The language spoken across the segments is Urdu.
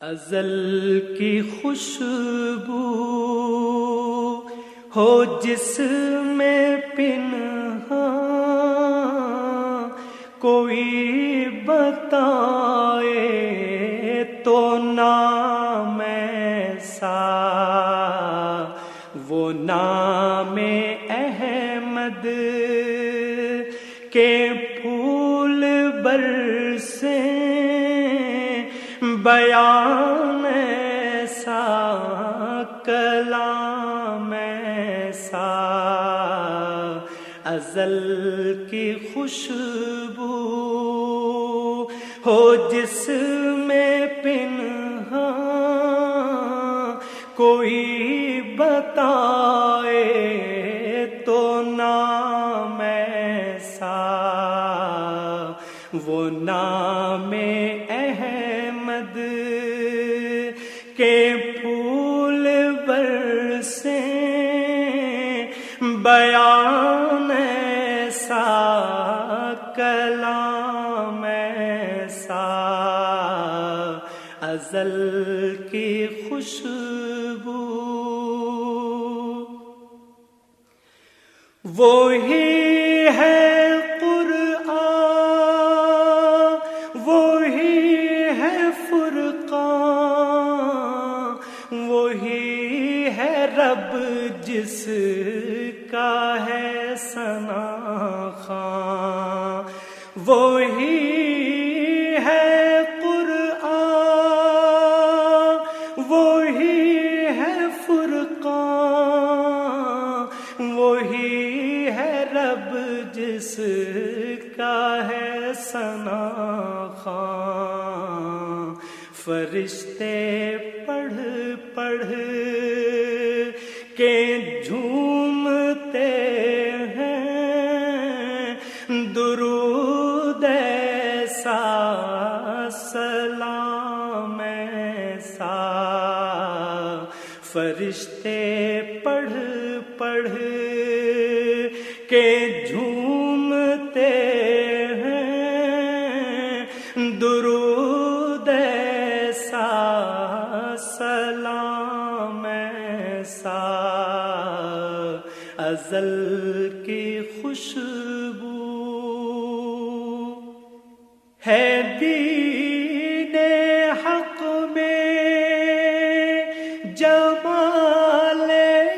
ازل کی خوشبو ہو جس میں پنہا کوئی بتائے تو نام ایسا، وہ نام احمد کے پھول برسے بیان ایسا، کلام ایسا۔ ازل کی خوشبو ہو جس میں پنہا کوئی بتائے تو نام ایسا۔ وہ نام بیان ایسا کلام ایسا۔ ازل کی خوشبو۔ وہی ہے وہی ہے رب جس وہی ہے فرقان، وہی ہے رب جس کا ہے سنا خان۔ فرشتے پڑھ پڑھ کے جھومتے ہیں، درود ازل کی خوشبو ہے دین حق میں جمال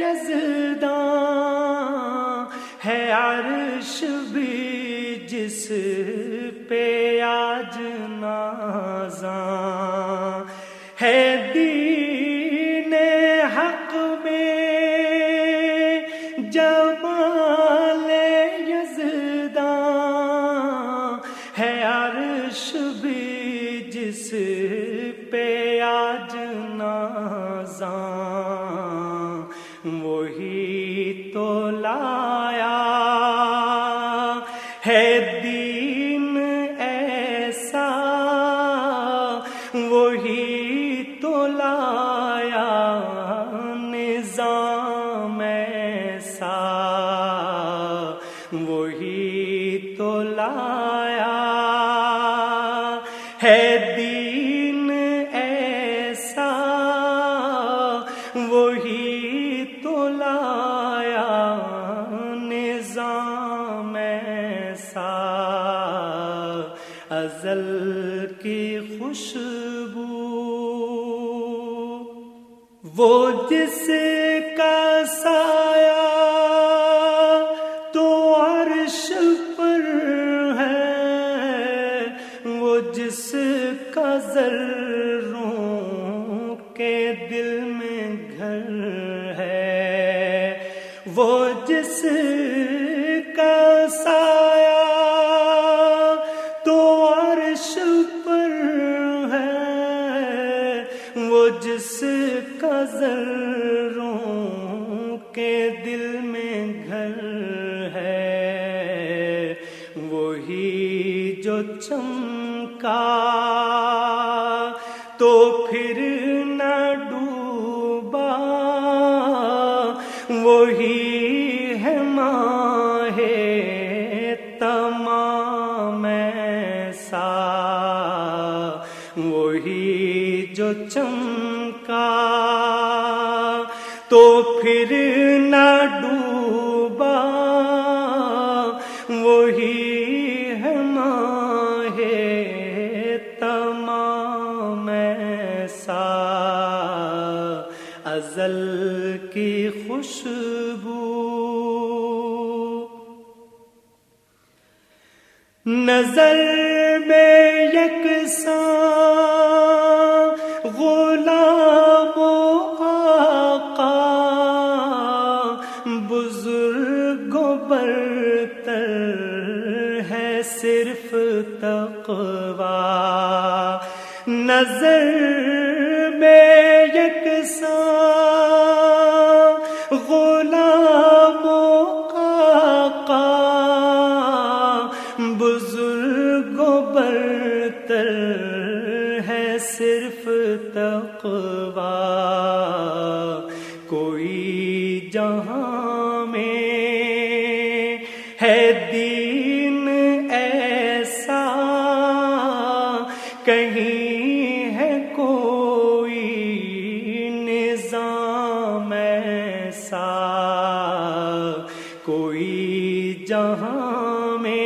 یزدان ہے عرش بھی جس پہ آج نازاں جس پہ آج نازاں وہی تو لایا ہے دین ایسا، وہی تو لایا نظام ایسا، وہی تو لایا ازل کی خوشبو۔ وہ جس کا سایہ تو عرش پر ہے، وہ جس کا ذروں کے دل میں گھر ہے۔ وہ جس جو چمکا تو پھر نہ ڈوبا، وہی ہے ماہ تمام ایسا، وہی وہی جو چمکا تو پھر نہ ڈوبا۔ نظر میں یکساں غلام و آقا بزرگ و برتر ہے صرف تقوا نظر میں یکساں میں ہے دین ایسا کہیں ہے کوئی نظام ایسا کوئی جہاں میں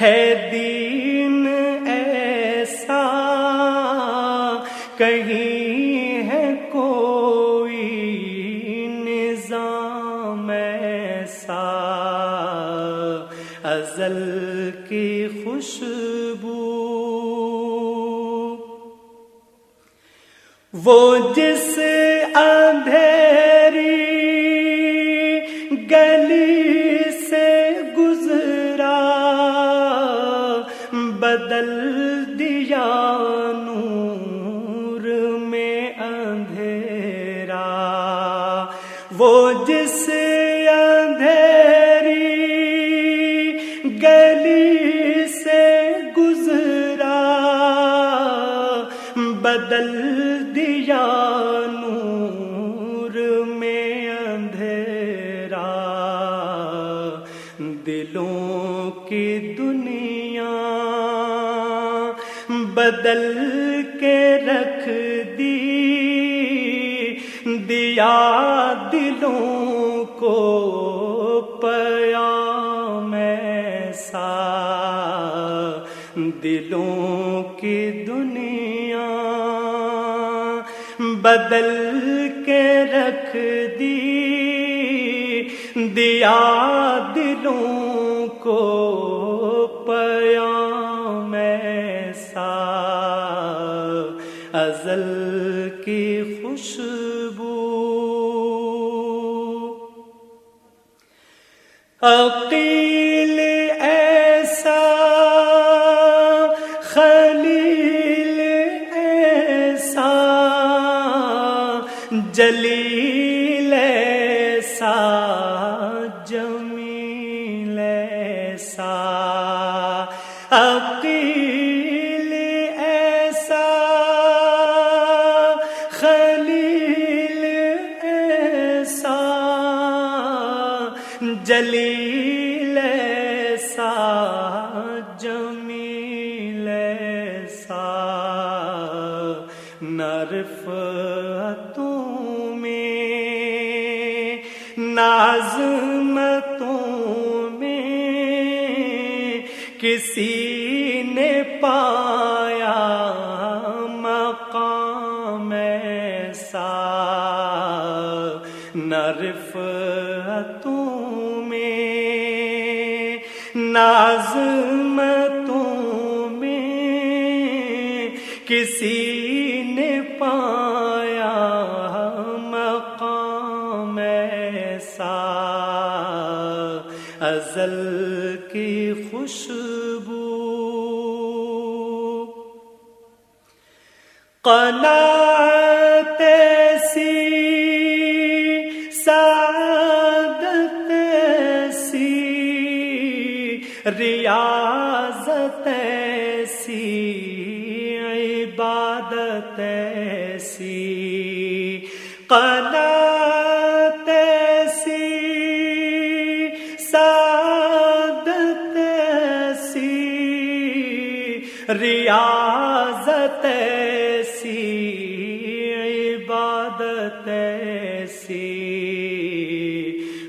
ہے دین وہ جس اندھیری گلی سے گزرا، بدل دیا نور میں اندھیرا۔ وہ جس اندھیری گلی سے گزرا، بدل دیا نور میں اندھیرا، دلوں کی دنیا بدل کے رکھ دی۔ دیا دلوں کو پیا ایسا۔ دلوں بدل کے رکھ دی۔ دیا دلوں کو پیا ایسا۔ ازل کی خوشبو۔ عقیل جلیل ایسا جمیل ایسا عقیل ایسا خلیل ایسا جلیل پایا مقام ایسا نرفتوں میں نازمتوں میں کسی نے پایا مقام ایسا۔ ازل کی خوشبو قناعت ایسی سعادت ایسی ریاضت ایسی عبادت عبادت ایسی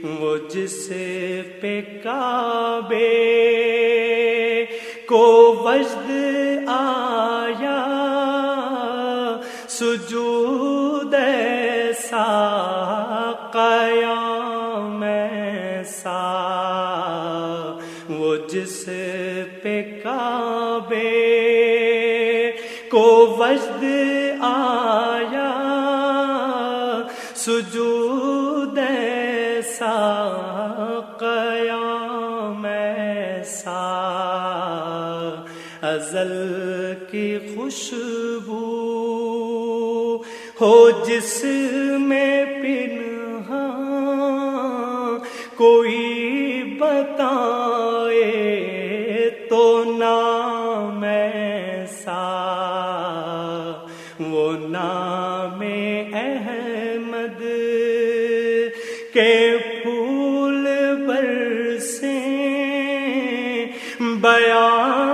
وہ جس پہ کعبے کو وجد آیا، سجود ایسا قیام ایسا، وہ جس پہ کعبے کو وجد سجود ایسا قیام ایسا۔ ازل کی خوشبو ہو جس میں پن بیان